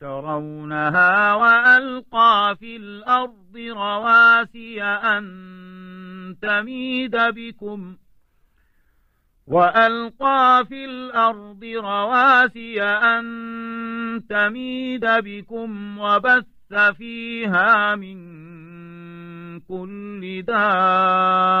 ترونها وألقى في الأرض رواسي أن تميد بكم وألقى في الأرض رواسي أن تميد بكم وبث فيها من كل دابة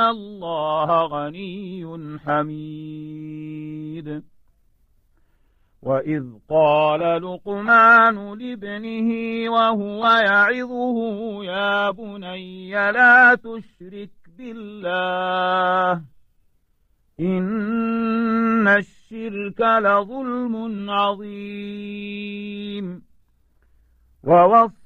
الله غني حميد. وإذ قال لقمان لابنه وهو يعظه يا بني لا تشرك بالله إن الشرك لظلم عظيم.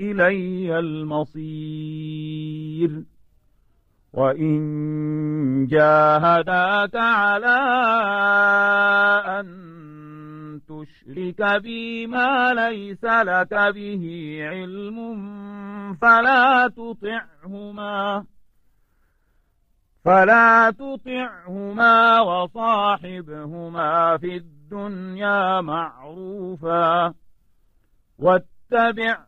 إلي المصير. وإن جاهداك على أن تشرك بي ما ليس لك به علم فلا تطعهما فلا تطعهما وصاحبهما في الدنيا معروفا واتبع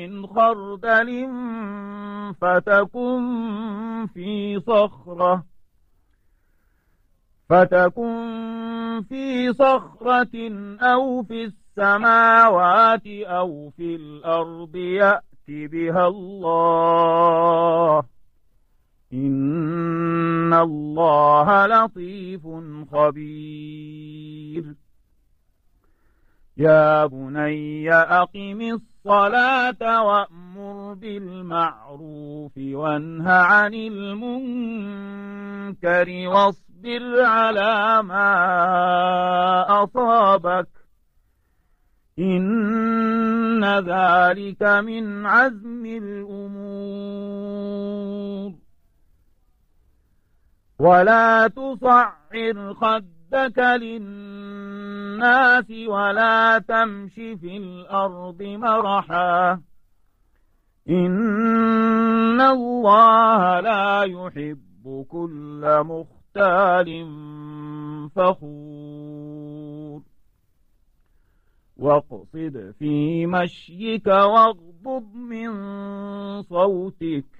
من خردل فتكن في صخرة فتكن في صخرة أو في السماوات أو في الأرض يأت بها الله. إن الله لطيف خبير. يا بني أقم الصلاة وأمر بالمعروف وانه عن المنكر واصبر على ما أصابك. إن ذلك من عزم الأمور. ولا تصعر خدك للناس ولا تمش في الأرض مرحا. إن الله لا يحب كل مختال فخور. واقصد في مشيك واغضب من صوتك.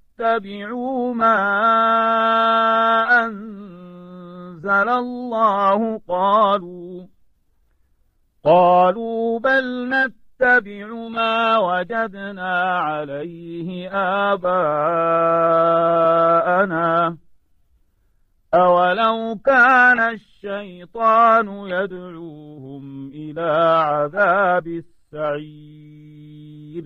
اتبعوا ما أنزل الله. قالوا قالوا بل نتبع ما وجدنا عليه آباءنا. أولو كان الشيطان يدعوهم إلى عذاب السعير.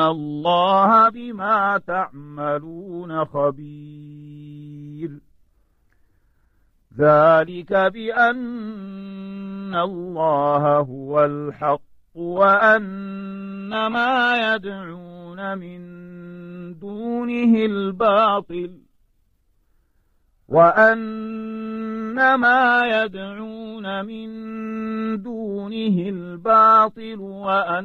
الله بما تعملون خبير. ذلك بأن الله هو الحق وأن ما يدعون من دونه الباطل وأن ما يدعون من دونه الباطل وأن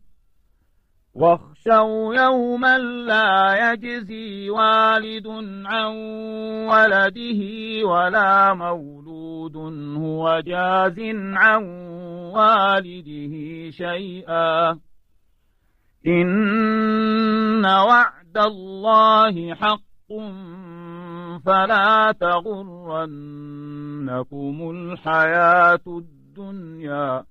واخشوا يوما لا يجزي والد عن ولده ولا مولود هو جاز عن والده شيئا. إن وعد الله حق فلا تغرنكم الحياة الدنيا.